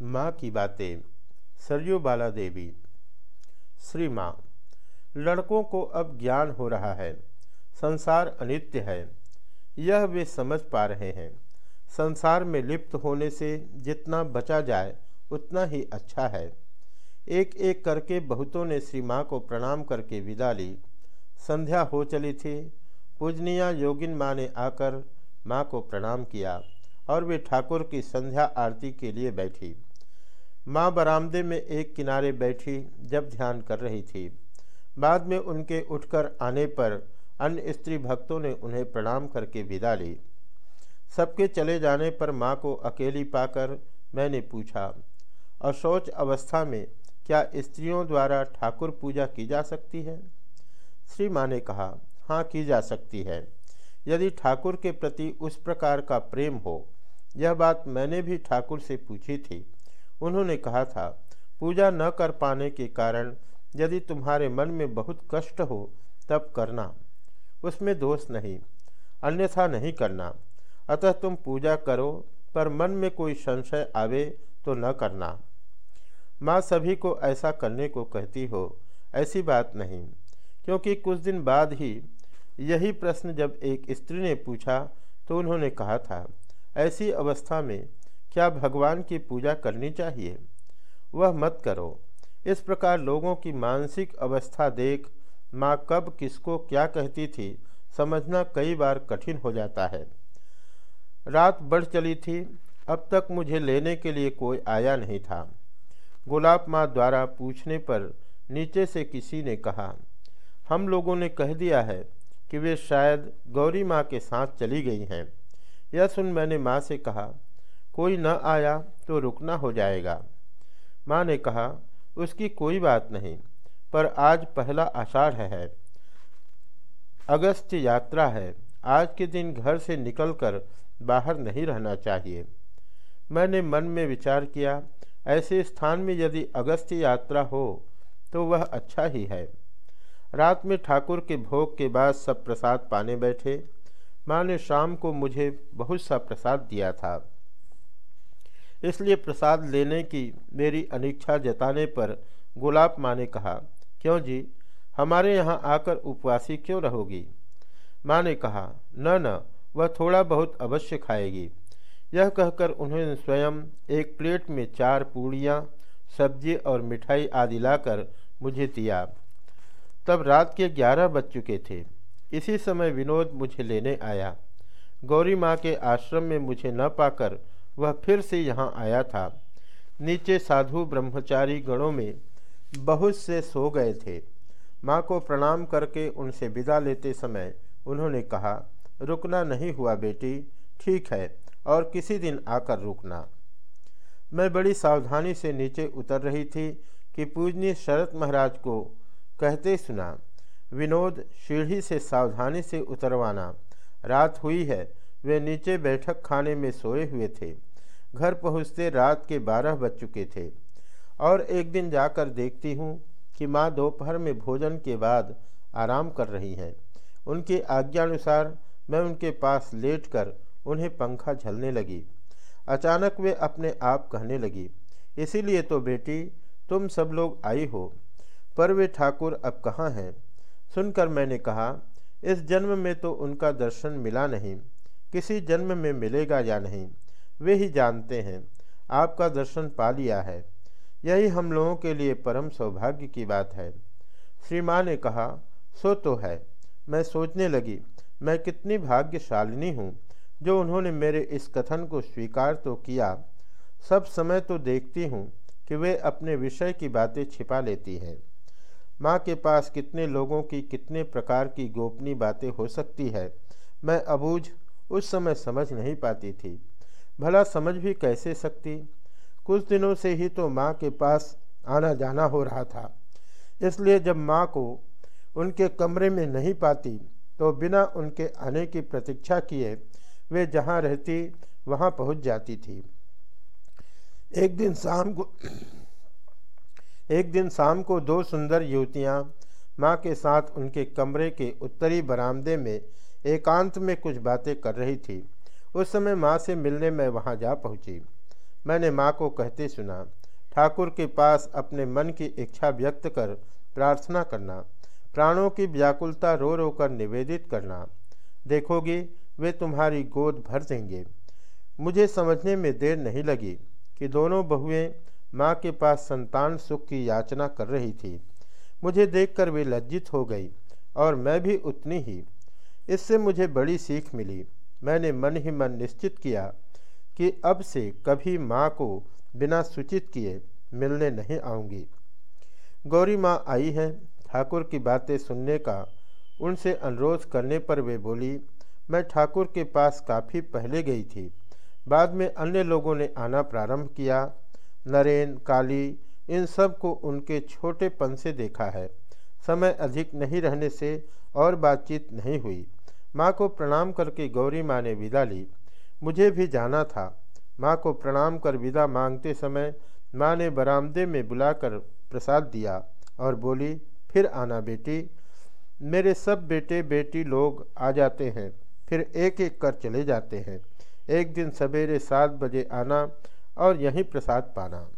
माँ की बातें, सरयू बाला देवी श्री माँ लड़कों को अब ज्ञान हो रहा है, संसार अनित्य है, यह वे समझ पा रहे हैं। संसार में लिप्त होने से जितना बचा जाए, उतना ही अच्छा है। एक एक करके बहुतों ने श्री माँ को प्रणाम करके विदा ली। संध्या हो चली थी, पूजनिया योगिन माँ ने आकर माँ को प्रणाम किया और वे ठाकुर की संध्या आरती के लिए बैठी। माँ बरामदे में एक किनारे बैठी जब ध्यान कर रही थी। बाद में उनके उठकर आने पर अन्य स्त्री भक्तों ने उन्हें प्रणाम करके विदा ली। सबके चले जाने पर माँ को अकेली पाकर मैंने पूछा अशौच अवस्था में क्या स्त्रियों द्वारा ठाकुर पूजा की जा सकती है? श्री माँ ने कहा हाँ की जा सकती है। यदि ठाकुर के प्रति उस प्रकार का प्रेम हो, यह बात मैंने भी ठाकुर से पूछी थी। उन्होंने कहा था, पूजा न कर पाने के कारण यदि तुम्हारे मन में बहुत कष्ट हो, तब करना। उसमें दोष नहीं, अन्यथा नहीं करना। अतः तुम पूजा करो, पर मन में कोई संशय आवे तो न करना। माँ सभी को ऐसा करने को कहती हो, ऐसी बात नहीं, क्योंकि कुछ दिन बाद ही यही प्रश्न जब एक स्त्री ने पूछा तो उन्होंने कहा था, ऐसी अवस्था में क्या भगवान की पूजा करनी चाहिए? वह मत करो। इस प्रकार लोगों की मानसिक अवस्था देख माँ कब किसको क्या कहती थी समझना कई बार कठिन हो जाता है। रात बढ़ चली थी। अब तक मुझे लेने के लिए कोई आया नहीं था। गुलाब माँ द्वारा पूछने पर नीचे से किसी ने कहा, हम लोगों ने कह दिया है कि वे शायद गौरी माँ के साथ चली गई हैं। यह सुन मैंने माँ से कहा कोई न आया तो रुकना हो जाएगा। माँ ने कहा, उसकी कोई बात नहीं, पर आज पहला आषाढ़ है अगस्त यात्रा है। आज के दिन घर से निकलकर बाहर नहीं रहना चाहिए। मैंने मन में विचार किया, ऐसे स्थान में यदि अगस्त यात्रा हो तो वह अच्छा ही है। रात में ठाकुर के भोग के बाद सब प्रसाद पाने बैठे। माँ ने शाम को मुझे बहुत सा प्रसाद दिया था। इसलिए प्रसाद लेने की मेरी अनिच्छा जताने पर गुलाब माँ ने कहा, क्यों जी? हमारे यहाँ आकर उपवासी क्यों रहोगी? माँ ने कहा, न न, वह थोड़ा बहुत अवश्य खाएगी। यह कहकर उन्होंने स्वयं एक प्लेट में चार पूड़ियाँ, सब्ज़ी और मिठाई आदि लाकर मुझे दिया। तब रात के ग्यारह बज चुके थे। इसी समय विनोद मुझे लेने आया। गौरी माँ के आश्रम में मुझे न पाकर वह फिर से यहाँ आया था। नीचे साधु ब्रह्मचारी गणों में बहुत से सो गए थे। माँ को प्रणाम करके उनसे विदा लेते समय उन्होंने कहा, रुकना नहीं हुआ बेटी, ठीक है, और किसी दिन आकर रुकना। मैं बड़ी सावधानी से नीचे उतर रही थी कि पूजनीय शरत महाराज को कहते सुना, विनोद, सीढ़ी से सावधानी से उतरवाना। रात हुई है वे नीचे बैठक खाने में सोए हुए थे। घर पहुँचते रात के बारह बज चुके थे। और एक दिन जाकर देखती हूँ कि माँ दोपहर में भोजन के बाद आराम कर रही हैं। उनके आज्ञानुसार मैं उनके पास लेटकर उन्हें पंखा झलने लगी। अचानक वे अपने आप कहने लगी, इसीलिए तो बेटी, तुम सब लोग आई हो। पर वे ठाकुर अब कहाँ हैं? सुनकर मैंने कहा, इस जन्म में तो उनका दर्शन मिला नहीं। किसी जन्म में मिलेगा या नहीं, वे ही जानते हैं। आपका दर्शन पा लिया है। यही हम लोगों के लिए परम सौभाग्य की बात है। श्री माँ ने कहा, सो तो है। मैं सोचने लगी, मैं कितनी भाग्यशालिनी हूँ जो उन्होंने मेरे इस कथन को स्वीकार तो किया। सब समय तो देखती हूँ कि वे अपने विषय की बातें छिपा लेती हैं। माँ के पास कितने लोगों की कितने प्रकार की गोपनीय बातें हो सकती है, मैं अबूझ उस समय समझ नहीं पाती थी। भला समझ भी कैसे सकती? कुछ दिनों से ही तो माँ के पास आना जाना हो रहा था। इसलिए जब माँ को उनके कमरे में नहीं पाती तो बिना उनके आने की प्रतीक्षा किए वे जहाँ रहती, वहाँ पहुँच जाती थी। एक दिन शाम को, एक दिन शाम को दो सुंदर युवतियाँ माँ के साथ उनके कमरे के उत्तरी बरामदे में एकांत में कुछ बातें कर रही थी। उस समय माँ से मिलने में वहाँ जा पहुँची। मैंने माँ को कहते सुना, ठाकुर के पास अपने मन की इच्छा व्यक्त कर प्रार्थना करना, प्राणों की व्याकुलता रो रो कर निवेदित करना। देखोगे, वे तुम्हारी गोद भर देंगे। मुझे समझने में देर नहीं लगी कि दोनों बहुएँ माँ के पास संतान सुख की याचना कर रही थी। मुझे देखकर वे लज्जित हो गई और मैं भी उतनी ही इससे मुझे बड़ी सीख मिली। मैंने मन ही मन निश्चित किया कि अब से कभी माँ को बिना सूचित किए मिलने नहीं आऊँगी। गौरी माँ आई है। ठाकुर की बातें सुनने का, उनसे अनुरोध करने पर वे बोली, मैं ठाकुर के पास काफ़ी पहले गई थी। बाद में अन्य लोगों ने आना प्रारंभ किया। नरेन, काली, इन सबको उनके छोटेपन से देखा है। समय अधिक नहीं रहने से और बातचीत नहीं हुई। माँ को प्रणाम करके गौरी माँ ने विदा ली। मुझे भी जाना था। माँ को प्रणाम कर विदा मांगते समय माँ ने बरामदे में बुलाकर प्रसाद दिया और बोली, फिर आना बेटी। मेरे सब बेटे बेटी लोग आ जाते हैं। फिर एक एक कर चले जाते हैं। एक दिन सवेरे सात बजे आना और यहीं प्रसाद पाना।